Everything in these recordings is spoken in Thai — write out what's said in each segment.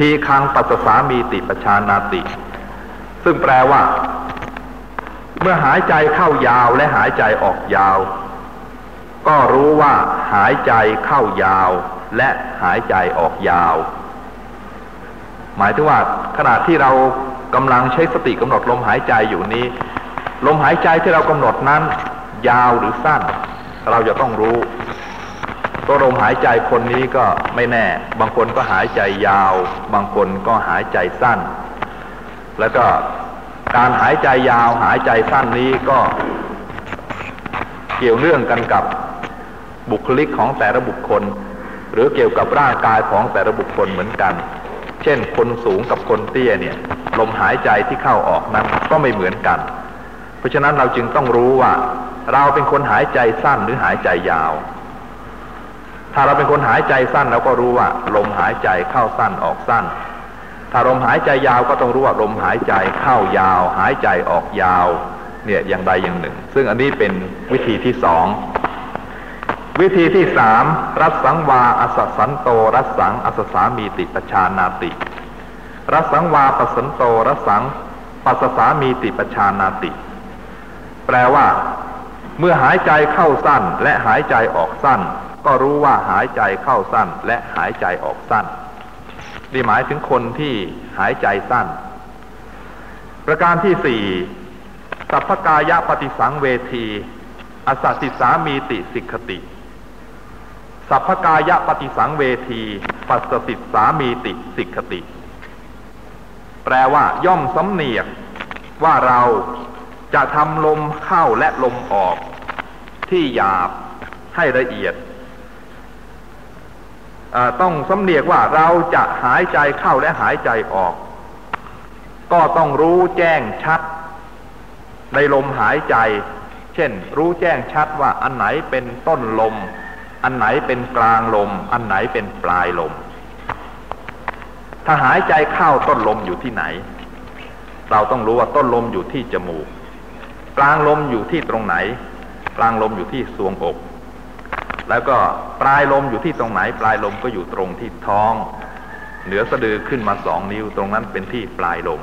ทีคังปัสสามีติปชานาติ ซึ่งแปลว่า เมื่อหายใจเข้ายาวและหายใจออกยาว ก็รู้ว่าหายใจเข้ายาวและหายใจออกยาว หมายถึงว่าขณะที่เรากำลังใช้สติกำหนดลมหายใจอยู่นี้ ลมหายใจที่เรากำหนดนั้น ยาวหรือสั้น เราจะต้องรู้ ตัวลมหายใจคนนี้ก็ไม่แน่ บางคนก็หายใจยาว บางคนก็หายใจสั้น แล้วก็การหายใจยาวหายใจสั้นนี้ก็เกี่ยวเนื่องกันกับบุคลิกของแต่ละบุคคล หรือเกี่ยวกับร่างกายของแต่ละบุคคลเหมือนกัน เช่น คนสูงกับคนเตี้ยเนี่ย ลมหายใจที่เข้าออกนั้นก็ไม่เหมือนกัน เพราะฉะนั้นเราจึงต้องรู้ว่า เราเป็นคนหายใจสั้นหรือหายใจยาว ถ้าเราเป็นคนหายใจสั้นเราก็รู้ว่าลมหายใจเข้าสั้นออกสั้น ถ้าลมหายใจยาวก็ต้องรู้ว่าลมหายใจเข้ายาว หายใจออกยาว เนี่ยอย่างใดอย่างหนึ่ง ซึ่งอันนี้เป็นวิธีที่สองวิธีที่สามรัสังวาอสสันโตรัสังอสสามีติปชานาติรัสังวาปสันโตรัสังปัสสามีติปชานาติ แปลว่า เมื่อหายใจเข้าสั้นและหายใจออกสั้น ก็รู้ว่าหายใจเข้าสั้นและหายใจออกสั้นนี่หมายถึงคนที่หายใจสั้น ประการที่สี่สัพพกายะปฏิสังเวทีอสัตสิสามีติสิกขติ สัพพกายะปฏิสังเวทีปัสสิสามีติสิกขติ แปลว่าย่อมสำเนียกว่าเราจะทำลมเข้าและลมออก ที่หยาบให้ละเอียด ต้องสำเนียกว่าเราจะหายใจเข้าและหายใจออก ก็ต้องรู้แจ้งชัด ในลมหายใจ เช่น รู้แจ้งชัดว่าอันไหนเป็นต้นลม อันไหนเป็นกลางลม อันไหนเป็นปลายลม ถ้าหายใจเข้าต้นลมอยู่ที่ไหน เราต้องรู้ว่าต้นลมอยู่ที่จมูก กลางลมอยู่ที่ตรงไหน กลางลมอยู่ที่สวงอก แล้วก็ปลายลมอยู่ที่ตรงไหน ปลายลมก็อยู่ตรงที่ท้อง เหนือสะดือขึ้นมาสองนิ้วตรงนั้นเป็นที่ปลายลม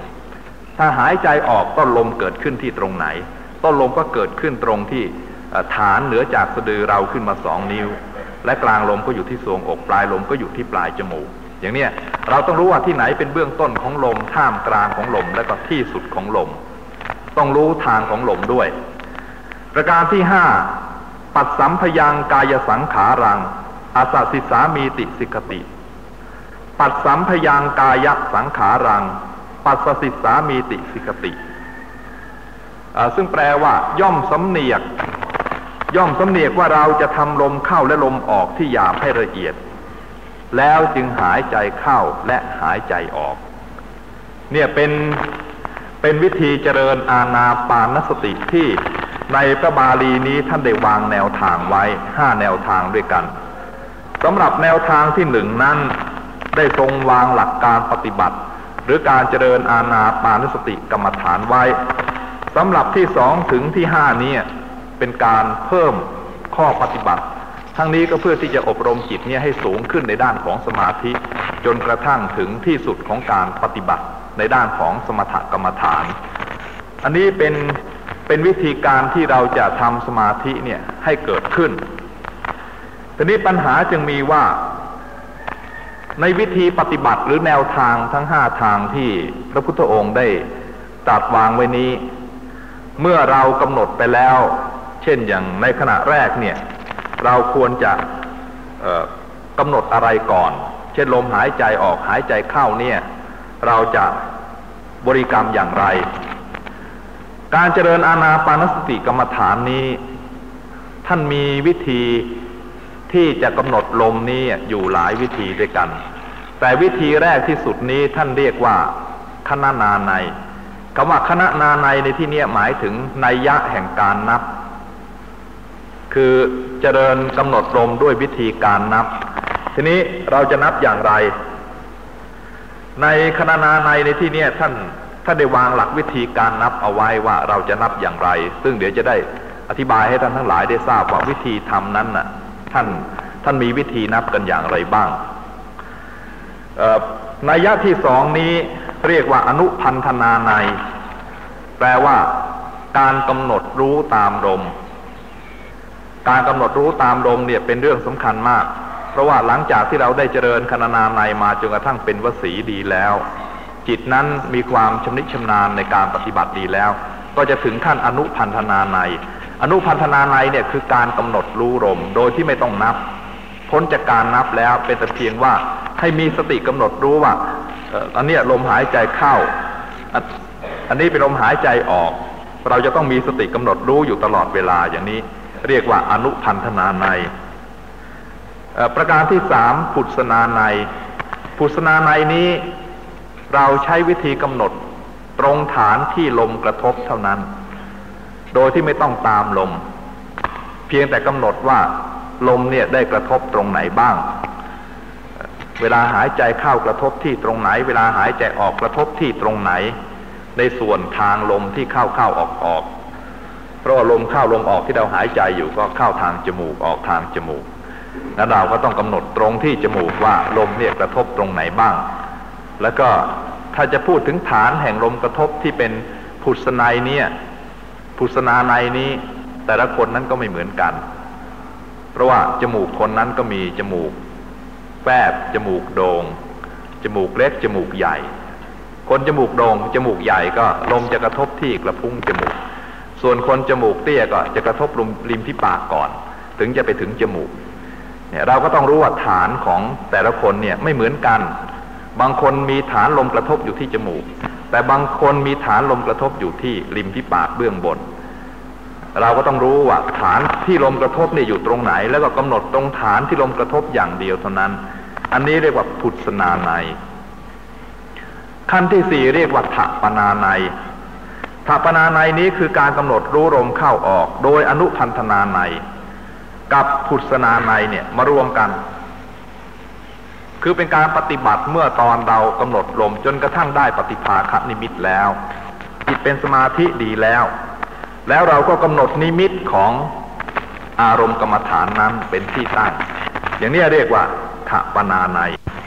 ถ้าหายใจออกต้นลมเกิดขึ้นที่ตรงไหน ต้นลมก็เกิดขึ้นตรงที่ฐานเหนือจากสะดือเราขึ้นมาสองนิ้ว และกลางลมก็อยู่ที่ทรวงอกปลายลมก็อยู่ที่ปลายจมูก อย่างเนี้ยเราต้องรู้ว่าที่ไหนเป็นเบื้องต้นของลมท่ามกลางของลมและก็ที่สุดของลม ต้องรู้ทางของลมด้วย ประการที่ห้า ปัดสัมพยังกายสังขารังอาสาสิสามีติสิกติ ปัดสัมพยังกายสังขารัง ปัสสิสามีติสิกติซึ่งแปลว่า ย่อมสำเนียก ย่อมสำเนียกว่าเราจะทำลมเข้าและลมออกที่หยาบให้ละเอียด แล้วจึงหายใจเข้าและหายใจออก เนี่ยเป็นเป็นวิธีเจริญอาณาปานสติที่ ในพระบาลีนี้ท่านได้วางแนวทางไว้ห้าแนวทางด้วยกันสำหรับแนวทางที่หนึ่งนั้น ได้ทรงวางหลักการปฏิบัติ หรือการเจริญอาณาปานุสติกรรมฐานไว้สำหรับที่สองถึงที่ห้านี้เป็นการเพิ่มข้อปฏิบัติ ทั้งนี้ก็เพื่อที่จะอบรมจิตเนี่ยให้สูงขึ้นในด้านของสมาธิ จนกระทั่งถึงที่สุดของการปฏิบัติในด้านของสมถกรรมฐาน อันนี้เป็น เป็นวิธีการที่เราจะทำสมาธิเนี่ยให้เกิดขึ้น ทีนี้ปัญหาจึงมีว่า ในวิธีปฏิบัติหรือแนวทางทั้งห้าทางที่พระพุทธองค์ได้ตัดวางไว้นี้ เมื่อเรากำหนดไปแล้ว เช่นอย่างในขณะแรกเนี่ย เราควรจะกำหนดอะไรก่อน เช่นลมหายใจออกหายใจเข้าเนี่ย เราจะบริกรรมอย่างไร การเจริญอาณาปานสติกรรมฐานนี้ ท่านมีวิธีที่จะกำหนดลมนี้อยู่หลายวิธีด้วยกัน แต่วิธีแรกที่สุดนี้ท่านเรียกว่าคณะนาในคำว่าคณะนาในในที่นี้หมายถึงนัยยะแห่งการนับ คือเจริญกำหนดลมด้วยวิธีการนับ ทีนี้เราจะนับอย่างไร ในคณะนาในในที่นี้ท่าน ท่านได้วางหลักวิธีการนับเอาไว้ว่าเราจะนับอย่างไร ซึ่งเดี๋ยวจะได้อธิบายให้ท่านทั้งหลายได้ทราบว่าวิธีทำนั้นน่ะท่านท่านมีวิธีนับกันอย่างไรบ้างนัยยะที่สองนี้เรียกว่าอนุพันธนาใน แปลว่า การกำหนดรู้ตามลม การกำหนดรู้ตามลมเนี่ยเป็นเรื่องสำคัญมาก เพราะว่าหลังจากที่เราได้เจริญคณนาในมาจนกระทั่งเป็นวสีดีแล้ว จิตนั้นมีความชำนิชำนาญในการปฏิบัติดีแล้ว ก็จะถึงขั้นอนุพันธนาใน อนุพันธนาในเนี่ยคือการกำหนดรู้ลมโดยที่ไม่ต้องนับ พ้นจากการนับแล้วเป็นแต่เพียงว่าให้มีสติกำหนดรู้ว่าอันนี้ลมหายใจเข้า อันนี้เป็นลมหายใจออก เราจะต้องมีสติกำหนดรู้อยู่ตลอดเวลาอย่างนี้ เรียกว่าอนุพันธนาในประการที่สามพุทธนาในพุทธนาในนี้ เราใช้วิธีกำหนดตรงฐานที่ลมกระทบเท่านั้น โดยที่ไม่ต้องตามลม เพียงแต่กำหนดว่าลมเนี่ยได้กระทบตรงไหนบ้าง เวลาหายใจเข้ากระทบที่ตรงไหน เวลาหายใจออกกระทบที่ตรงไหน ในส่วนทางลมที่เข้าเข้าออกออกเพราะว่าลมเข้าลมออกที่เราหายใจอยู่ก็เข้าทางจมูกออกทางจมูก แล้วเราก็ต้องกำหนดตรงที่จมูกว่าลมเนี่ยกระทบตรงไหนบ้าง แล้วก็ถ้าจะพูดถึงฐานแห่งลมกระทบที่เป็นผุดสนายเนี่ยผุดสนาในนี้ แต่ละคนนั้นก็ไม่เหมือนกัน เพราะว่าจมูกคนนั้นก็มีจมูกแฟบจมูกโดง่งจมูกเล็กจมูกใหญ่ คนจมูกโดง่งจมูกใหญ่ก็ลมจะกระทบที่กระพุ้งจมูก ส่วนคนจมูกเตี้ยก็จะกระทบริมริมที่ปากก่อน ถึงจะไปถึงจมูกเนี่ยเราก็ต้องรู้ว่าฐานของแต่ละคนเนี่ยไม่เหมือนกัน บางคนมีฐานลมกระทบอยู่ที่จมูก แต่บางคนมีฐานลมกระทบอยู่ที่ริมที่ปากเบื้องบน เราก็ต้องรู้ว่าฐานที่ลมกระทบเนี่ยอยู่ตรงไหน แล้วก็กำหนดตรงฐานที่ลมกระทบอย่างเดียวเท่านั้น อันนี้เรียกว่าพุทธนาในขั้นที่สี่เรียกว่าถปนาในถัปนาในนี้คือการกำหนดรู้ลมเข้าออก โดยอนุพันธนาในกับพุทธนาในเนี่ยมารวมกัน คือเป็นการปฏิบัติเมื่อตอนเรากำหนดลมจนกระทั่งได้ปฏิภาคนิมิตแล้ว จิตเป็นสมาธิดีแล้ว แล้วเราก็กำหนดนิมิตของอารมณ์กรรมฐานนั้นเป็นที่ตั้ง อย่างนี้เรียกว่าขปนาใน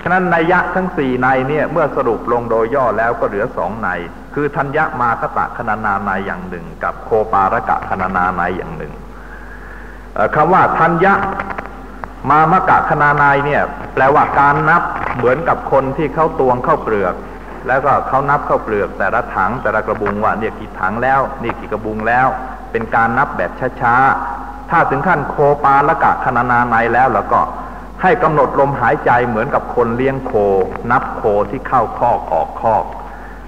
ฉะนั้นนัยยะทั้งสี่ในเนี่ยเมื่อสรุปลงโดยย่อแล้วก็เหลือสองใน คือทัญญมาคตะคณนาในอย่างหนึ่ง กับโคปารกะคณนาในอย่างหนึ่งคำว่าทัญญะ มามกะคณานายเนี่ย แปลว่าการนับเหมือนกับคนที่เขาตวงเข้าเปลือก แล้วก็เขานับเข้าเปลือก แต่ละถังแต่ละกระบุงว่าเนี่ยกี่ถังแล้ว นี่กี่กระบุงแล้ว เป็นการนับแบบช้าๆ ถ้าถึงขั้นโคปาละกะคณนาในแล้วแล้วก็ให้กำหนดลมหายใจเหมือนกับคนเลี้ยงโค นับโคที่เข้าคอกออกคอก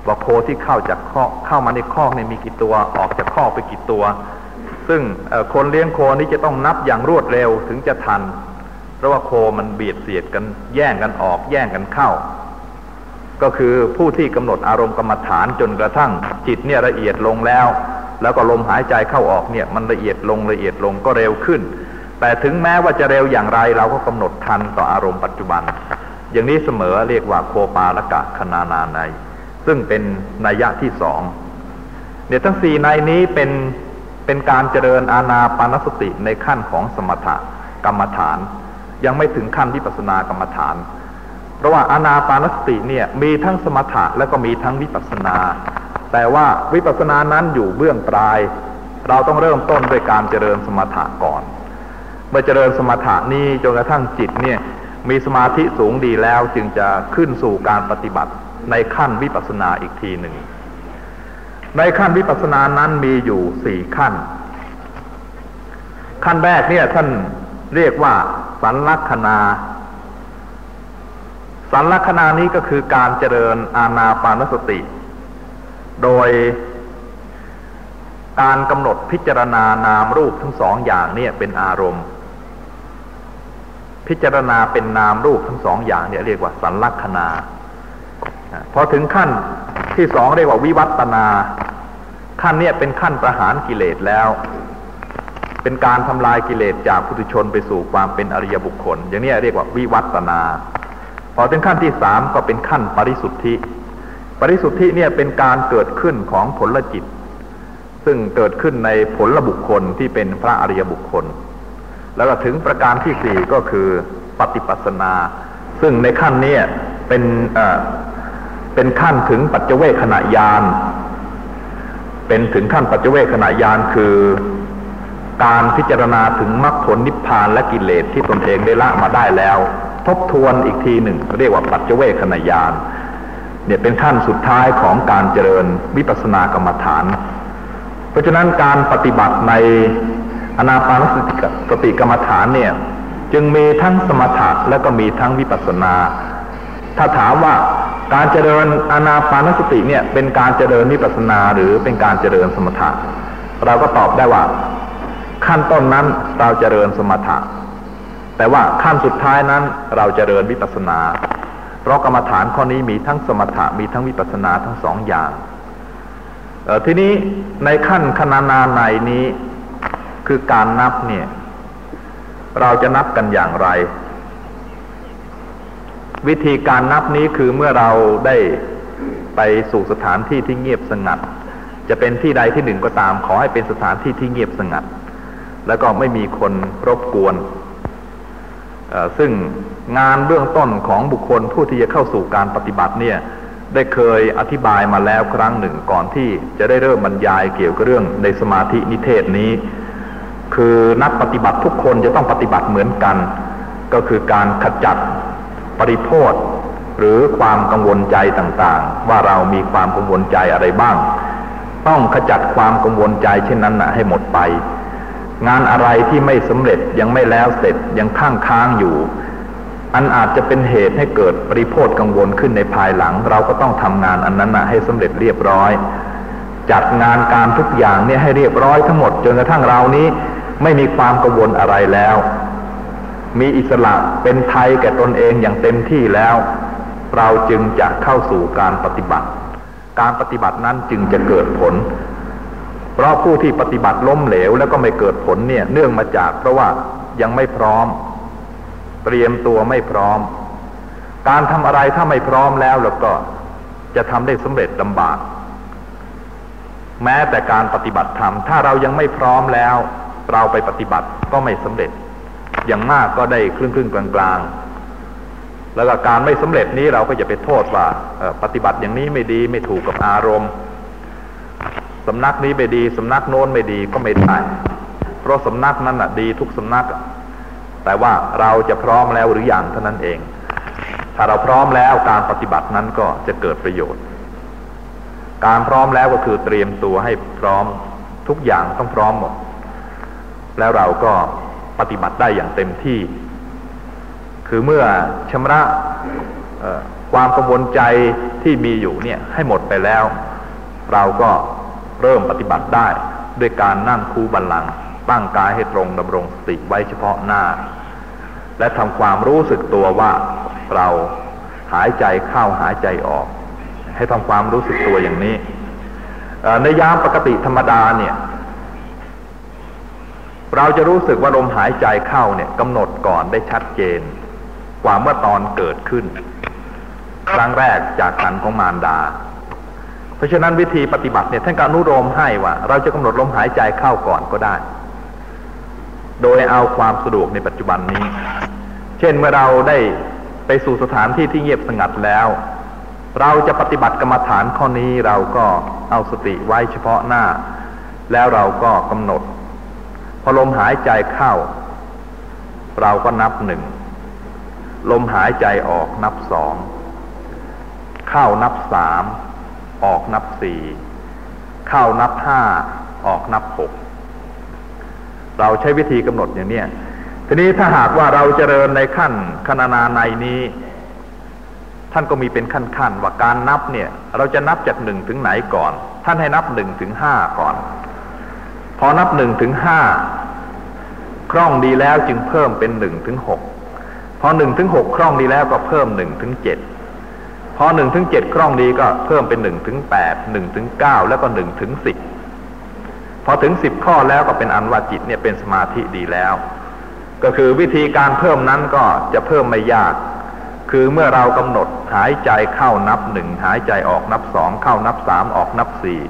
ว่าโคที่เข้าจากคอกเข้ามาในคอกเนี่ยมีกี่ตัวออกจากคอกไปกี่ตัว ซึ่งคนเลี้ยงโคนี้จะต้องนับอย่างรวดเร็วถึงจะทัน เพราะว่าโคมันเบียดเสียดกันแย่งกันออกแย่งกันเข้า ก็คือผู้ที่กำหนดอารมณ์กรรมฐานจนกระทั่งจิตเนี่ยละเอียดลงแล้ว แล้วก็ลมหายใจเข้าออกเนี่ยมันละเอียดลงละเอียดลงก็เร็วขึ้น แต่ถึงแม้ว่าจะเร็วอย่างไรเราก็กำหนดทันต่ออารมณ์ปัจจุบัน อย่างนี้เสมอเรียกว่าโคปาละกะคณานาในซึ่งเป็นนัยยะที่สองเนี่ยทั้งสี่ในนี้เป็นเป็นการเจริญอาณาปานสติในขั้นของสมถกรรมฐาน ยังไม่ถึงขั้นวิปัสนากรรมฐาน เพราะว่าอาณาปานสติเนี่ยมีทั้งสมถะและก็มีทั้งวิปัสนา แต่ว่าวิปัสสนานั้นอยู่เบื้องปลาย เราต้องเริ่มต้นด้วยการเจริญสมถะก่อน เมื่อเจริญสมถะนี้จนกระทั่งจิตเนี่ยมีสมาธิสูงดีแล้วจึงจะขึ้นสู่การปฏิบัติในขั้นวิปัสสนาอีกทีหนึ่ง ในขั้นวิปัสสนานั้นมีอยู่สี่ขั้น ขั้นแรกเนี่ยท่านเรียกว่า สันลักษณา สันลักษณานี้ก็คือการเจริญอาณาปานสติ โดยการกำหนดพิจารณานามรูปทั้งสองอย่างเนี่ยเป็นอารมณ์ พิจารณาเป็นนามรูปทั้งสองอย่างเนี่ยเรียกว่าสันลักษณาพอถึงขั้นที่สองเรียกว่าวิวัตนา ขั้นนี้เป็นขั้นประหารกิเลสแล้ว เป็นการทำลายกิเลสจากพุทุชนไปสู่ความเป็นอริยบุคคล อย่างนี้เรียกว่าวิวัตนา พอถึงขั้นที่สามก็เป็นขั้นปริสุทธิ ปริสุทธิเนี่ยเป็นการเกิดขึ้นของผลจิต ซึ่งเกิดขึ้นในผลบุคคลที่เป็นพระอริยบุคคล แล้วก็ถึงประการที่สี่ก็คือปฏิปัสนา ซึ่งในขั้นนี้เป็นเป็นขั้นถึงปัจเจเวขณะยานเป็นถึงขั้นปัจเจเวขณะยานคือ การพิจารณาถึงมรรคผลนิพพานและกิเลสที่ตนเองได้ละมาได้แล้ว ทบทวนอีกทีหนึ่ง เรียกว่าปัจเจเวขณะยานเนี่ยเป็นขั้นสุดท้ายของการเจริญวิปัสสนากรรมฐาน เพราะฉะนั้นการปฏิบัติในอนาปานสติกรรมฐานเนี่ยจึงมีทั้งสมถะและก็มีทั้งวิปัสสนา ถ้าถามว่าการเจริญอนาปานสติเนี่ยเป็นการเจริญวิปัสสนาหรือเป็นการเจริญสมถะ เราก็ตอบได้ว่า ขั้นต้นนั้นเราเจริญสมถะ แต่ว่าขั้นสุดท้ายนั้นเราเจริญวิปัสสนา เพราะกรรมฐานข้อนี้มีทั้งสมถะมีทั้งวิปัสสนาทั้งสองอย่างทีนี้ในขั้นขนานาในนี้คือการนับเนี่ย เราจะนับกันอย่างไร วิธีการนับนี้คือเมื่อเราได้ไปสู่สถานที่ที่เงียบสงัด จะเป็นที่ใดที่หนึ่งก็ตาม ขอให้เป็นสถานที่ที่เงียบสงัด แล้วก็ไม่มีคนรบกวน ซึ่งงานเบื้องต้นของบุคคลผู้ที่จะเข้าสู่การปฏิบัติเนี่ยได้เคยอธิบายมาแล้วครั้งหนึ่งก่อนที่จะได้เริ่มบรรยายเกี่ยวกับเรื่องในสมาธินิเทศนี้ คือนักปฏิบัติทุกคนจะต้องปฏิบัติเหมือนกัน ก็คือการขจัดปริโภทหรือความกังวลใจต่างๆ ว่าเรามีความกังวลใจอะไรบ้าง ต้องขจัดความกังวลใจเช่นนั้นนะให้หมดไป งานอะไรที่ไม่สำเร็จยังไม่แล้วเสร็จยังข้างค้างอยู่ อันอาจจะเป็นเหตุให้เกิดปริโภทกังวลขึ้นในภายหลัง เราก็ต้องทำงานอันนั้นนะให้สำเร็จเรียบร้อย จัดงานการทุกอย่างเนี่ยให้เรียบร้อยทั้งหมดจนกระทั่งเรานี้ไม่มีความกังวลอะไรแล้ว มีอิสระเป็นไทยแก่ตนเองอย่างเต็มที่แล้ว เราจึงจะเข้าสู่การปฏิบัติ การปฏิบัตินั้นจึงจะเกิดผล เพราะผู้ที่ปฏิบัติล้มเหลวแล้วก็ไม่เกิดผลเนี่ย เนื่องมาจากเพราะว่ายังไม่พร้อม เตรียมตัวไม่พร้อม การทำอะไรถ้าไม่พร้อมแล้วแล้วก็จะทำได้สำเร็จลำบาก แม้แต่การปฏิบัติธรรมถ้าเรายังไม่พร้อมแล้ว เราไปปฏิบัติก็ไม่สำเร็จ อย่างมากก็ได้ครึ่งครึ่งกลางกลางแล้วก็การไม่สำเร็จนี้เราก็จะไปโทษว่าปฏิบัติอย่างนี้ไม่ดีไม่ถูกกับอารมณ์ สำนักนี้ไม่ดีสำนักโน้นไม่ดีก็ไม่ได้เพราะสำนักนั้นอะดีทุกสำนัก แต่ว่าเราจะพร้อมแล้วหรืออยังเท่านั้นเอง ถ้าเราพร้อมแล้วการปฏิบัตินั้นก็จะเกิดประโยชน์ การพร้อมแล้วก็คือเตรียมตัวให้พร้อมทุกอย่างต้องพร้อมหมด แล้วเราก็ปฏิบัติได้อย่างเต็มที่ คือเมื่อชำระความกังวลใจที่มีอยู่เนี่ยให้หมดไปแล้ว เราก็ เริ่มปฏิบัติได้ ด้วยการนั่งคูบัลลังตั้งกายให้ตรงดำรงสติไว้เฉพาะหน้า และทำความรู้สึกตัวว่าเราหายใจเข้าหายใจออก ให้ทำความรู้สึกตัวอย่างนี้ในยามปกติธรรมดาเนี่ย เราจะรู้สึกว่าลมหายใจเข้าเนี่ยกำหนดก่อนได้ชัดเจน กว่าเมื่อตอนเกิดขึ้น ครั้งแรกจากขันของมารดา เพราะฉะนั้นวิธีปฏิบัติเนี่ยท่านก็อนุโลมให้ว่า เราจะกำหนดลมหายใจเข้าก่อนก็ได้ โดยเอาความสะดวกในปัจจุบันนี้ เช่นเมื่อเราได้ไปสู่สถานที่ที่เงียบสงัดแล้ว เราจะปฏิบัติกรรมฐานข้อนี้เราก็เอาสติไว้เฉพาะหน้า แล้วเราก็กำหนด พอลมหายใจเข้า เราก็นับหนึ่งลมหายใจออกนับสองเข้านับสาม ออกนับสี่เข้านับห้าออกนับหกเราใช้วิธีกำหนดอย่างนี้ทีนี้ถ้าหากว่าเราเจริญในขั้นคณนาในนี้ ท่านก็มีเป็นขั้นๆว่าการนับเนี่ย เราจะนับจากหนึ่งถึงไหนก่อน ท่านให้นับหนึ่งถึงห้าก่อน พอนับหนึ่งถึงห้าคล่องดีแล้วจึงเพิ่มเป็นหนึ่งถึงหกพอหนึ่งถึงหกคล่องดีแล้วก็เพิ่มหนึ่งถึงเจ็ด พอหนึ่งถึงเจ็ดคล่องดีก็เพิ่มเป็นหนึ่งถึงแปดหนึ่งถึงเก้าแล้วก็หนึ่งถึงสิบพอถึงสิบข้อแล้วก็เป็นอันว่าจิตเนี่ยเป็นสมาธิดีแล้ว ก็คือวิธีการเพิ่มนั้นก็จะเพิ่มไม่ยาก คือเมื่อเรากำหนดหายใจเข้านับหนึ่งหายใจออกนับสองเข้านับสามออกนับสี่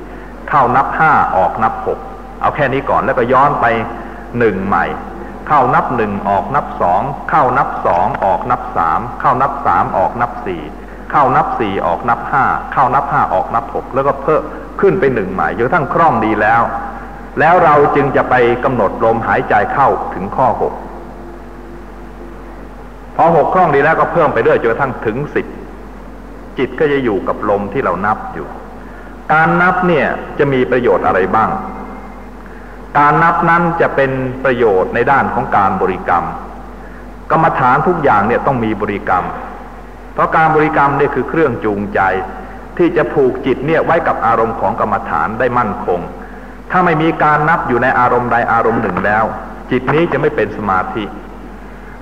เข้านับห้าออกนับหกเอาแค่นี้ก่อนแล้วก็ย้อนไปหนึ่งใหม่ เข้านับหนึ่งออกนับสองเข้านับสองออกนับสามเข้านับสามออกนับสี่ เข้านับสี่ออกนับห้าเข้านับห้าออกนับหกแล้วก็เพิ่มขึ้นไปหนึ่งใหม่จนทั้งคล่องดีแล้ว แล้วเราจึงจะไปกำหนดลมหายใจเข้าถึงข้อหกพอหกคล่องดีแล้วก็เพิ่มไปเรื่อยจนกระทั่งถึงสิบจิตก็จะอยู่กับลมที่เรานับอยู่ การนับเนี่ยจะมีประโยชน์อะไรบ้าง การนับนั้นจะเป็นประโยชน์ในด้านของการบริกรรม กรรมฐานทุกอย่างเนี่ยต้องมีบริกรรม เพราะการบริกรรมเนี่ยคือเครื่องจูงใจ ที่จะผูกจิตเนี่ยไว้กับอารมณ์ของกรรมฐานได้มั่นคง ถ้าไม่มีการนับอยู่ในอารมณ์ใดอารมณ์หนึ่งแล้ว จิตนี้จะไม่เป็นสมาธิ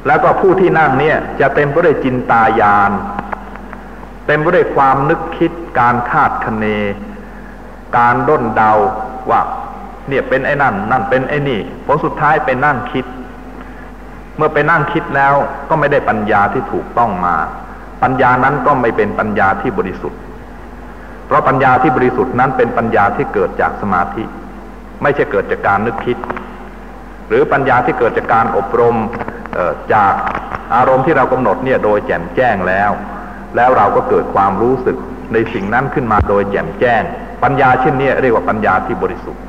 แล้วก็ผู้ที่นั่งเนี่ยจะเต็มไปด้วยจินตายานเต็มไปด้วยความนึกคิดการคาดคะเน การด้นเดาว่าเนี่ยเป็นไอ้นั่น นั่นเป็นไอ้นี่ผลสุดท้ายเป็นนั่งคิด เมื่อไปนั่งคิดแล้วก็ไม่ได้ปัญญาที่ถูกต้องมา ปัญญานั้นก็ไม่เป็นปัญญาที่บริสุทธิ์ เพราะปัญญาที่บริสุทธิ์นั้นเป็นปัญญาที่เกิดจากสมาธิ ไม่ใช่เกิดจากการนึกคิด หรือปัญญาที่เกิดจากการอบรมจากอารมณ์ที่เรากำหนดเนี่ยโดยแจ่มแจ้งแล้ว แล้วเราก็เกิดความรู้สึกในสิ่งนั้นขึ้นมาโดยแจ่มแจ้ง ปัญญาเช่นนี้เรียกว่าปัญญาที่บริสุทธิ์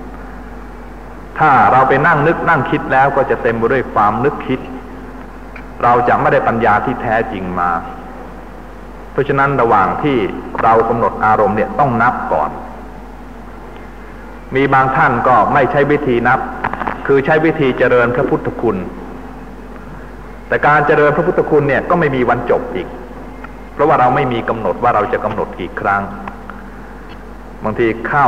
ถ้าเราไปนั่งนึกนั่งคิดแล้วก็จะเต็มไปด้วยความนึกคิด เราจะไม่ได้ปัญญาที่แท้จริงมา เพราะฉะนั้นระหว่างที่เรากำหนดอารมณ์เนี่ยต้องนับก่อน มีบางท่านก็ไม่ใช้วิธีนับ คือใช้วิธีเจริญพระพุทธคุณ แต่การเจริญพระพุทธคุณเนี่ยก็ไม่มีวันจบอีก เพราะว่าเราไม่มีกำหนดว่าเราจะกำหนดกี่ครั้ง บางทีเข้า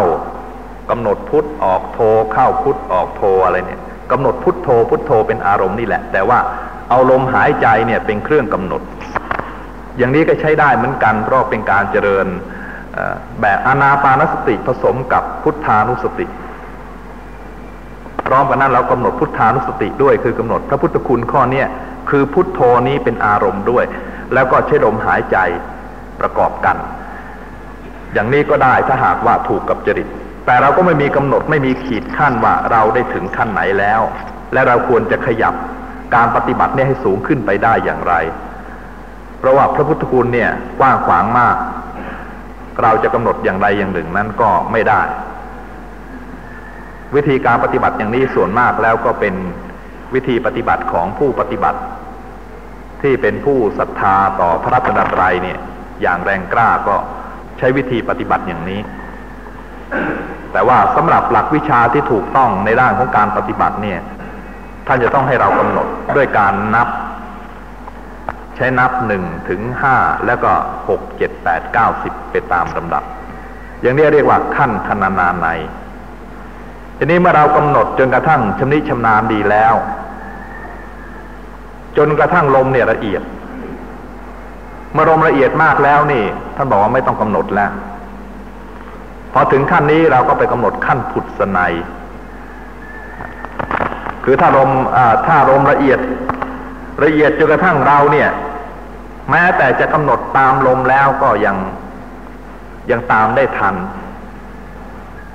กำหนดพุทธออกโทเข้าพุทธออกโทอะไรเนี่ยกำหนดพุทโธพุทโธเป็นอารมณ์นี่แหละ แต่ว่าเอาลมหายใจเนี่ยเป็นเครื่องกำหนด อย่างนี้ก็ใช้ได้เหมือนกัน เพราะเป็นการเจริญแบบอนาปานสติผสมกับพุทธานุสติ พร้อมกันนั้นเรากำหนดพุทธานุสติด้วยคือกำหนดพระพุทธคุณข้อเนี้ยคือพุทโธนี้เป็นอารมณ์ด้วย แล้วก็ใช้ลมหายใจประกอบกัน อย่างนี้ก็ได้ถ้าหากว่าถูกกับจริต แต่เราก็ไม่มีกำหนดไม่มีขีดขั้นว่าเราได้ถึงขั้นไหนแล้ว และเราควรจะขยับการปฏิบัติเนี่ยให้สูงขึ้นไปได้อย่างไร เพราะว่าพระพุทธคุณเนี่ยกว้างขวางมาก เราจะกำหนดอย่างไรอย่างหนึ่งนั้นก็ไม่ได้ วิธีการปฏิบัติอย่างนี้ส่วนมากแล้วก็เป็นวิธีปฏิบัติของผู้ปฏิบัติ ที่เป็นผู้ศรัทธาต่อพระรัตนตรัยเนี่ยอย่างแรงกล้าก็ใช้วิธีปฏิบัติอย่างนี้ แต่ว่าสำหรับหลักวิชาที่ถูกต้องในด้านของการปฏิบัติเนี่ยท่านจะต้องให้เรากำหนดด้วยการนับ ใช้นับหนึ่งถึงห้าแล้วก็หกเจ็ดแปดเก้าสิบไปตามลำดับ อย่างนี้เรียกว่าขั้นธนานาในทีนี้เมื่อเรากำหนดจนกระทั่งชำนิชำนาญดีแล้ว จนกระทั่งลมเนี่ยละเอียด เมื่อลมละเอียดมากแล้วนี่ ท่านบอกว่าไม่ต้องกำหนดแล้วพอถึงขั้นนี้เราก็ไปกำหนดขั้นผุดสนัยคือถ้าลมถ้าลมละเอียดละเอียดจนกระทั่งเราเนี่ย แม้แต่จะกำหนดตามลมแล้วก็ยังยังตามได้ทัน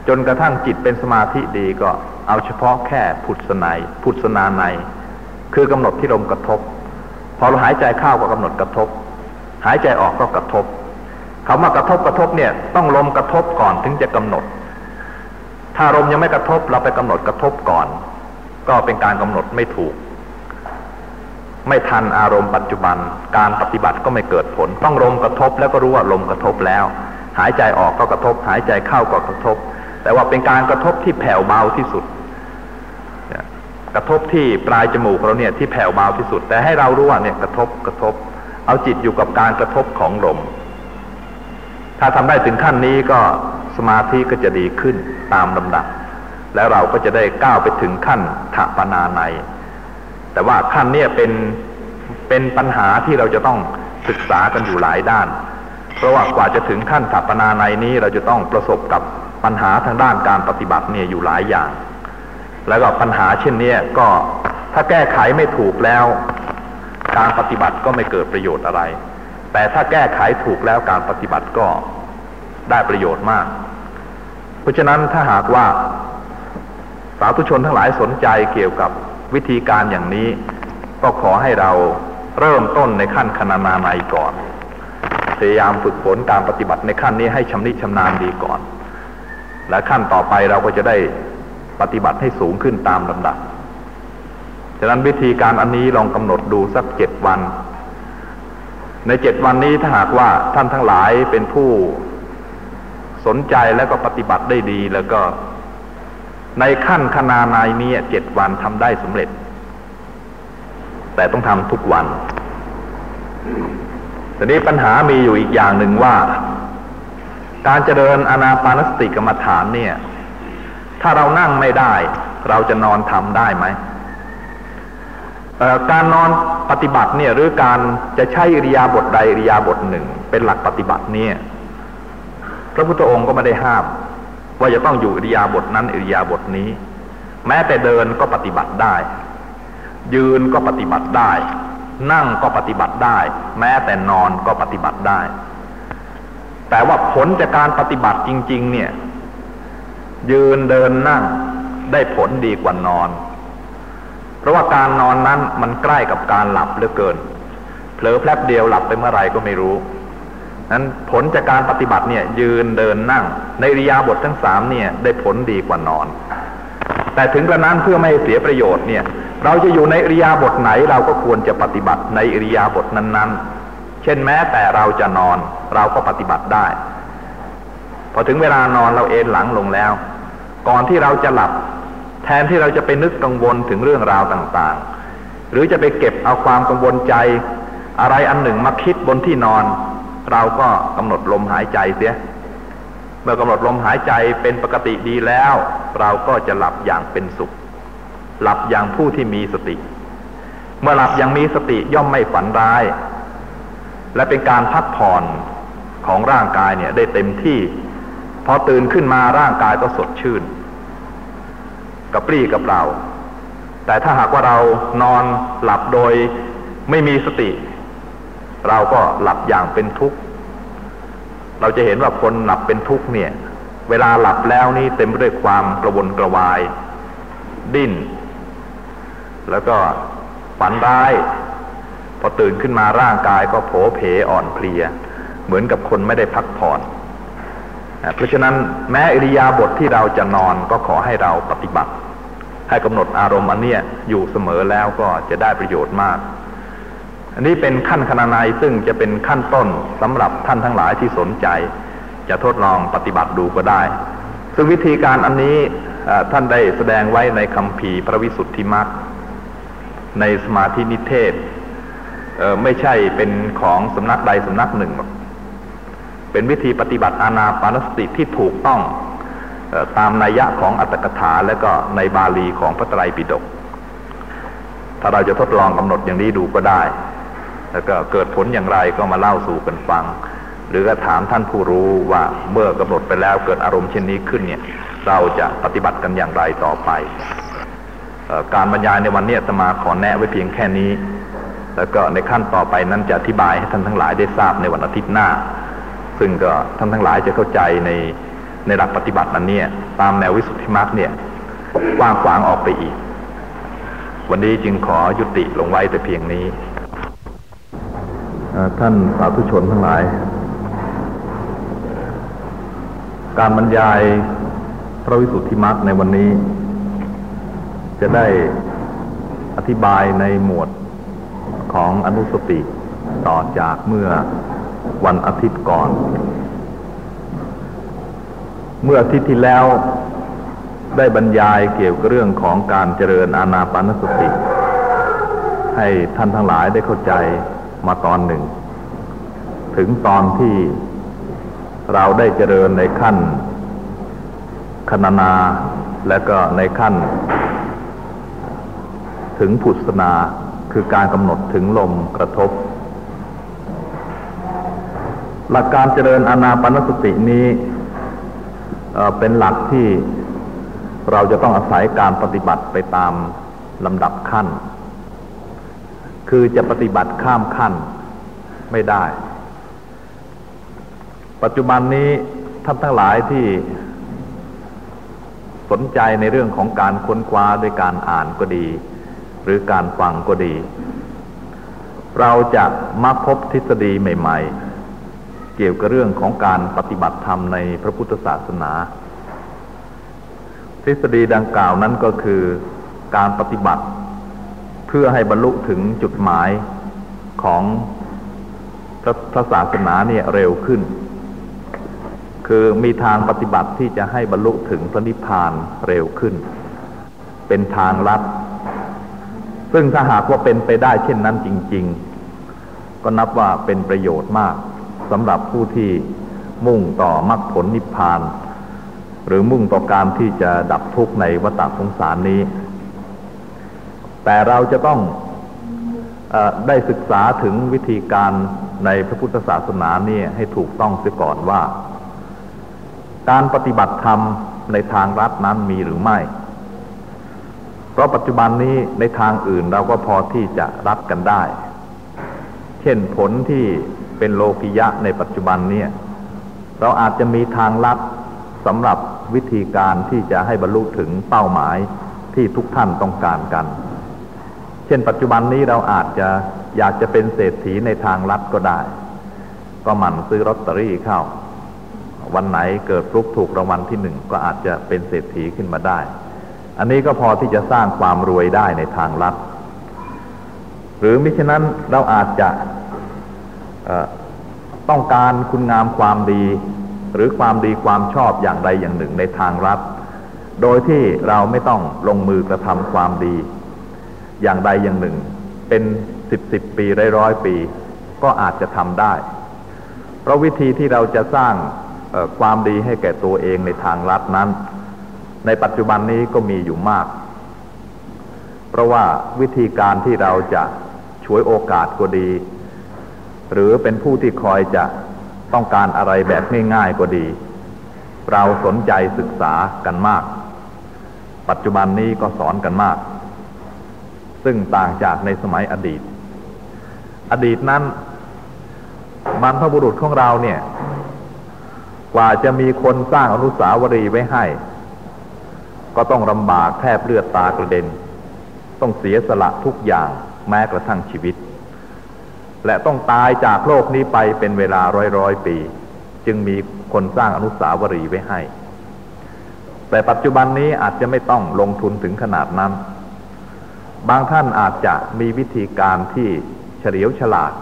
จนกระทั่งจิตเป็นสมาธิดีก็เอาเฉพาะแค่ผุดสนัยผุดสนาใน คือกำหนดที่ลมกระทบ พอเราหายใจเข้าก็กำหนดกระทบ หายใจออกก็กระทบคำว่ากระทบกระทบเนี่ย ต้องลมกระทบก่อนถึงจะกำหนด ถ้าลมยังไม่กระทบเราไปกำหนดกระทบก่อน ก็เป็นการกำหนดไม่ถูก ไม่ทันอารมณ์ปัจจุบัน การปฏิบัติก็ไม่เกิดผล ต้องลมกระทบแล้วก็รู้ว่าลมกระทบแล้ว หายใจออกก็กระทบ หายใจเข้าก็กระทบ แต่ว่าเป็นการกระทบที่แผ่วเบาที่สุด กระทบที่ปลายจมูกเราเนี่ยที่แผ่วเบาที่สุด แต่ให้เรารู้ว่าเนี่ยกระทบกระทบ เอาจิตอยู่กับการกระทบของลม ถ้าทำได้ถึงขั้นนี้ก็สมาธิก็จะดีขึ้นตามลำดับ แล้วเราก็จะได้ก้าวไปถึงขั้นถปนาใน แต่ว่าขั้นเนี้เป็นเป็นปัญหาที่เราจะต้องศึกษากันอยู่หลายด้าน เพราะว่ากว่าจะถึงขั้นถปนาในนี้เราจะต้องประสบกับปัญหาทางด้านการปฏิบัติเนี่ยอยู่หลายอย่าง แล้วก็ปัญหาเช่นนี้ก็ถ้าแก้ไขไม่ถูกแล้ว การปฏิบัติก็ไม่เกิดประโยชน์อะไร แต่ถ้าแก้ไขถูกแล้วการปฏิบัติก็ได้ประโยชน์มาก เพราะฉะนั้นถ้าหากว่าสาธุชนทั้งหลายสนใจเกี่ยวกับ วิธีการอย่างนี้ก็ขอให้เราเริ่มต้นในขั้นคณนาในก่อน พยายามฝึกฝนการปฏิบัติในขั้นนี้ให้ชำนิชำนาญดีก่อน และขั้นต่อไปเราก็จะได้ปฏิบัติให้สูงขึ้นตามลำดับฉะนั้นวิธีการอันนี้ลองกำหนดดูสักเจ็ดวัน ในเจ็ดวันนี้ถ้าหากว่าท่านทั้งหลายเป็นผู้สนใจแล้วก็ปฏิบัติได้ดีแล้วก็ ในขั้นคณานายนี้เจ็ดวันทำได้สำเร็จ แต่ต้องทำทุกวันทีนี้ปัญหามีอยู่อีกอย่างหนึ่งว่า การเจริญอนาปานสติกรรมฐานเนี่ย ถ้าเรานั่งไม่ได้ เราจะนอนทำได้ไหมการนอนปฏิบัติเนี่ยหรือการจะใช้อิริยาบถใดอิริยาบถหนึ่ง เป็นหลักปฏิบัติเนี่ย พระพุทธองค์ก็ไม่ได้ห้าม ว่าจะต้องอยู่อิริยาบถนั้นอิริยาบถนี้ แม้แต่เดินก็ปฏิบัติได้ ยืนก็ปฏิบัติได้ นั่งก็ปฏิบัติได้ แม้แต่นอนก็ปฏิบัติได้ แต่ว่าผลจากการปฏิบัติจริง ๆ เนี่ย ยืนเดินนั่งได้ผลดีกว่านอน เพราะว่าการนอนนั้นมันใกล้กับการหลับเหลือเกินเผลอแป๊บเดียวหลับไปเมื่อไรก็ไม่รู้ นั้นผลจากการปฏิบัติเนี่ยยืนเดินนั่ง ในริยาบททั้งสามเนี่ยได้ผลดีกว่านอน แต่ถึงกระนั้นเพื่อไม่เสียประโยชน์เนี่ย เราจะอยู่ในริยาบทไหนเราก็ควรจะปฏิบัติในริยาบทนั้น ๆ เช่นแม้แต่เราจะนอนเราก็ปฏิบัติได้ พอถึงเวลานอนเราเอนหลังลงแล้ว ก่อนที่เราจะหลับ แทนที่เราจะไปนึกกังวลถึงเรื่องราวต่างๆ หรือจะไปเก็บเอาความกังวลใจ อะไรอันหนึ่งมาคิดบนที่นอน เราก็กำหนดลมหายใจเสีย เมื่อกำหนดลมหายใจเป็นปกติดีแล้ว เราก็จะหลับอย่างเป็นสุข หลับอย่างผู้ที่มีสติ เมื่อหลับอย่างมีสติย่อมไม่ฝันร้าย และเป็นการพักผ่อนของร่างกายเนี่ยได้เต็มที่ พอตื่นขึ้นมาร่างกายก็สดชื่นกับปรี้กับเปร่าแต่ถ้าหากว่าเรานอนหลับโดยไม่มีสติ เราก็หลับอย่างเป็นทุกข์ เราจะเห็นว่าคนหลับเป็นทุกข์เนี่ย เวลาหลับแล้วนี่เต็มไปด้วยความกระวนกระวาย ดิ้น แล้วก็ฝันร้าย พอตื่นขึ้นมาร่างกายก็โผเพอ่อนเพลีย เหมือนกับคนไม่ได้พักผ่อน เพราะฉะนั้นแม้อิริยาบถทที่เราจะนอนก็ขอให้เราปฏิบัติ ให้กำหนดอารมณ์อันเนี้ยอยู่เสมอแล้วก็จะได้ประโยชน์มาก อันนี้เป็นขั้นขนานัยซึ่งจะเป็นขั้นต้นสำหรับท่านทั้งหลายที่สนใจ จะทดลองปฏิบัติดูก็ได้ ซึ่งวิธีการอันนี้ท่านได้แสดงไว้ในคำภีพระวิสุทธิมรรคในสมาธินิเทศไม่ใช่เป็นของสำนักใดสำนักหนึ่ง เป็นวิธีปฏิบัติอานาปานสติที่ถูกต้องตามนัยยะของอัตถกถาและก็ในบาลีของพระไตรปิฎกถ้าเราจะทดลองกำหนดอย่างนี้ดูก็ได้ แล้วก็เกิดผลอย่างไรก็มาเล่าสู่กันฟัง หรือก็ถามท่านผู้รู้ว่าเมื่อกำหนดไปแล้วเกิดอารมณ์เช่นนี้ขึ้นเนี่ยเราจะปฏิบัติกันอย่างไรต่อไป การบรรยายในวันนี้ตมาขอแนะไว้เพียงแค่นี้ แล้วก็ในขั้นต่อไปนั้นจะอธิบายให้ท่านทั้งหลายได้ทราบในวันอาทิตย์หน้า ซึ่งก็ท่านทั้งหลายจะเข้าใจในในหลักปฏิบัตินั้นเนี่ยตามแนววิสุทธิมรรคเนี่ยกว้างขวางออกไปอีก วันนี้จึงขอยุติลงไว้แต่เพียงนี้ ท่านสาธุชนทั้งหลาย การบรรยายพระวิสุทธิมรรคในวันนี้ จะได้อธิบายในหมวดของอนุสติต่อจากเมื่อวันอาทิตย์ก่อน เมื่ออาทิตย์ที่แล้วได้บรรยายเกี่ยวกับเรื่องของการเจริญอานาปานสติ ให้ท่านทั้งหลายได้เข้าใจ มาตอนหนึ่ง ถึงตอนที่เราได้เจริญในขั้นคณนาและก็ในขั้น ถึงผุสนาคือการกำหนดถึงลมกระทบ หลักการเจริญอนาปนสตินี้เป็นหลักที่เราจะต้องอาศัยการปฏิบัติไปตามลำดับขั้น คือจะปฏิบัติข้ามขั้นไม่ได้ ปัจจุบันนี้ท่านทั้งหลายที่สนใจในเรื่องของการค้นคว้าด้วยการอ่านก็ดี หรือการฟังก็ดี เราจะมักพบทฤษฎีใหม่ ๆ เกี่ยวกับเรื่องของการปฏิบัติธรรมในพระพุทธศาสนา ทฤษฎีดังกล่าวนั้นก็คือการปฏิบัติ พื่อให้บรรลุถึงจุดหมายของพระพระศาสนาเนี่ยเร็วขึ้น คือมีทางปฏิบัติที่จะให้บรรลุถึงพระนิพพานเร็วขึ้น เป็นทางลัด ซึ่งถ้าหากว่าเป็นไปได้เช่นนั้นจริง ๆ ก็นับว่าเป็นประโยชน์มากสำหรับผู้ที่มุ่งต่อมรรคผลนิพพาน หรือมุ่งต่อการที่จะดับทุกข์ในวัฏสงสารนี้ แต่เราจะต้องอได้ศึกษาถึงวิธีการในพระพุทธศาสนาเนี่ยให้ถูกต้องเสียก่อนว่า การปฏิบัติธรรมในทางรัฐนั้นมีหรือไม่ เพราะปัจจุบันนี้ในทางอื่นเราก็พอที่จะรับกันได้ เช่นผลที่เป็นโลกิยะในปัจจุบันเนี่ยเราอาจจะมีทางลัดสำหรับวิธีการที่จะให้บรรลุถึงเป้าหมายที่ทุกท่านต้องการกัน ช่นปัจจุบันนี้เราอาจจะอยากจะเป็นเศรษฐีในทางลัดก็ได้ ก็หมั่นซื้อลอตเตอรี่เข้า วันไหนเกิดฟลุกถูกรางวัลที่หนึ่งก็อาจจะเป็นเศรษฐีขึ้นมาได้ อันนี้ก็พอที่จะสร้างความรวยได้ในทางลัด หรือมิฉะนั้นเราอาจจะต้องการคุณงามความดี หรือความดีความชอบอย่างใดอย่างหนึ่งในทางรัฐโดยที่เราไม่ต้องลงมือกระทำความดี อย่างใดอย่างหนึ่ง เป็นสิบสิบปีร้อยร้อยปี ก็อาจจะทำได้ เพราะวิธีที่เราจะสร้างความดีให้แก่ตัวเองในทางรัฐนั้น ในปัจจุบันนี้ก็มีอยู่มาก เพราะว่าวิธีการที่เราจะช่วยโอกาสก็ดี หรือเป็นผู้ที่คอยจะต้องการอะไรแบบง่ายๆก็ดี เราสนใจศึกษากันมาก ปัจจุบันนี้ก็สอนกันมาก ซึ่งต่างจากในสมัยอดีต อดีตนั้นบรรพบุรุษของเราเนี่ย กว่าจะมีคนสร้างอนุสาวรีย์ไว้ให้ ก็ต้องลำบากแทบเลือดตากระเด็น ต้องเสียสละทุกอย่างแม้กระทั่งชีวิต และต้องตายจากโลกนี้ไปเป็นเวลาร้อยร้อยปี จึงมีคนสร้างอนุสาวรีย์ไว้ให้ แต่ปัจจุบันนี้อาจจะไม่ต้องลงทุนถึงขนาดนั้น บางท่านอาจจะมีวิธีการที่เฉลียวฉลาด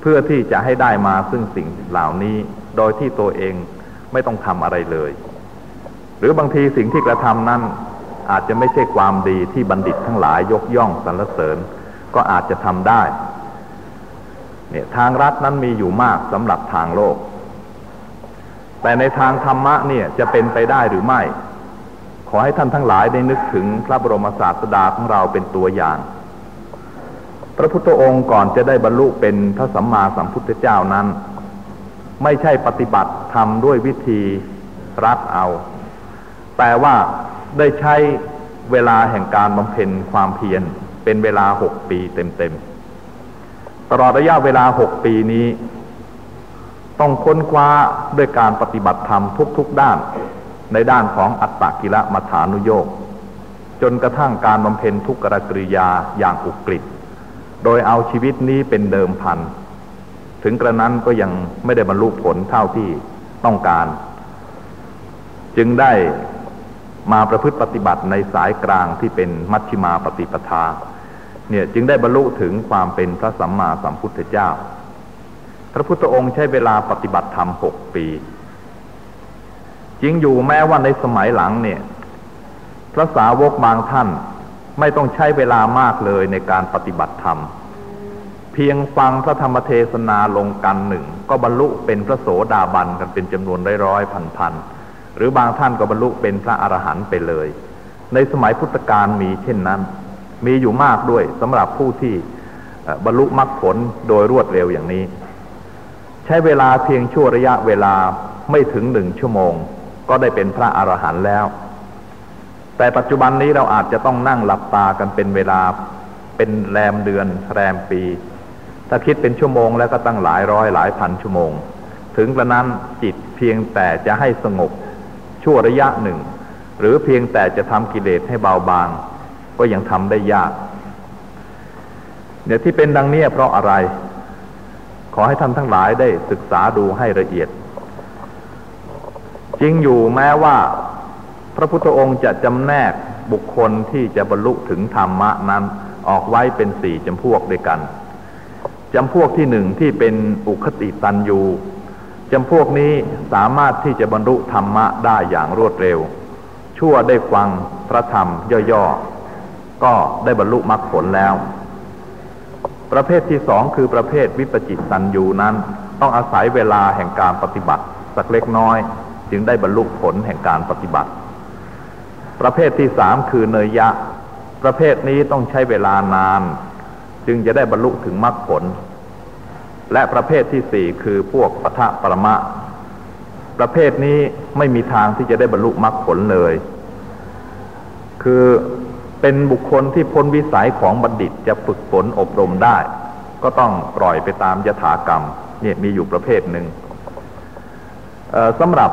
เพื่อที่จะให้ได้มาซึ่งสิ่งเหล่านี้ โดยที่ตัวเองไม่ต้องทำอะไรเลย หรือบางทีสิ่งที่กระทำนั้น อาจจะไม่ใช่ความดีที่บัณฑิตทั้งหลายยกย่องสรรเสริญ ก็อาจจะทำได้เนี่ยทางรัฐนั้นมีอยู่มากสำหรับทางโลก แต่ในทางธรรมะเนี่ยจะเป็นไปได้หรือไม่ ขอให้ท่านทั้งหลายได้นึกถึงพระบรมศาสดาของเราเป็นตัวอย่าง พระพุทธองค์ก่อนจะได้บรรลุเป็นพระสัมมาสัมพุทธเจ้านั้น ไม่ใช่ปฏิบัติทำด้วยวิธีรัดเอา แต่ว่าได้ใช้เวลาแห่งการบำเพ็ญความเพียรเป็นเวลาหกปีเต็มๆ ตลอดระยะเวลาหกปีนี้ ต้องค้นคว้าด้วยการปฏิบัติธรรมทุกๆด้าน ในด้านของอัตตกิละมัฐานุโยกจนกระทั่งการบำเพ็ญทุกขกริยาอย่างอุกฤษโดยเอาชีวิตนี้เป็นเดิมพัน ถึงกระนั้นก็ยังไม่ได้บรรลุผลเท่าที่ต้องการ จึงได้มาประพฤติปฏิบัติในสายกลางที่เป็นมัชฌิมาปฏิปทา เนี่ยจึงได้บรรลุถึงความเป็นพระสัมมาสัมพุทธเจ้า พระพุทธองค์ใช้เวลาปฏิบัติธรรมหกปี จริงอยู่แม้ว่าในสมัยหลังเนี่ย พระสาวกบางท่านไม่ต้องใช้เวลามากเลยในการปฏิบัติธรรม เพียงฟังพระธรรมเทศนาลงกันหนึ่ง ก็บรรลุเป็นพระโสดาบันกันเป็นจำนวนร้อยๆพันๆหรือบางท่านก็บรรลุเป็นพระอรหันต์ไปเลย ในสมัยพุทธกาลมีเช่นนั้น มีอยู่มากด้วยสำหรับผู้ที่บรรลุมรรคผลโดยรวดเร็วอย่างนี้ ใช้เวลาเพียงชั่วระยะเวลาไม่ถึงหนึ่งชั่วโมง ก็ได้เป็นพระอรหันต์แล้ว แต่ปัจจุบันนี้เราอาจจะต้องนั่งหลับตากันเป็นเวลาเป็นแรมเดือน แรมปี ถ้าคิดเป็นชั่วโมงแล้วก็ตั้งหลายร้อยหลายพันชั่วโมง ถึงกระนั้นจิตเพียงแต่จะให้สงบชั่วระยะหนึ่ง หรือเพียงแต่จะทำกิเลสให้เบาบาง ก็ยังทำได้ยากเนี่ยที่เป็นดังนี้เพราะอะไร ขอให้ท่านทั้งหลายได้ศึกษาดูให้ละเอียด จริงอยู่แม้ว่า พระพุทธองค์จะจำแนกบุคคลที่จะบรรลุถึงธรรมะนั้นออกไว้เป็นสี่จำพวกด้วยกันจำพวกที่หนึ่งที่เป็นอุคติตันยูจำพวกนี้สามารถที่จะบรรลุธรรมะได้อย่างรวดเร็ว ชั่วได้ฟังพระธรรมย่อๆ ก็ได้บรรลุมรรคผลแล้ว ประเภทที่สองคือประเภทวิปจิตตันยูนั้น ต้องอาศัยเวลาแห่งการปฏิบัติสักเล็กน้อย จึงได้บรรลุผลแห่งการปฏิบัติ ประเภทที่สามคือเนยยะ ประเภทนี้ต้องใช้เวลานาน จึงจะได้บรรลุถึงมรรคผล และประเภทที่สี่คือพวกปะทะปรมะ ประเภทนี้ไม่มีทางที่จะได้บรรลุมรรคผลเลย คือเป็นบุคคลที่พ้นวิสัยของบัณฑิตจะฝึกฝนอบรมได้ ก็ต้องปล่อยไปตามยถากรรมเนี่ยมีอยู่ประเภทหนึ่ง สำหรับ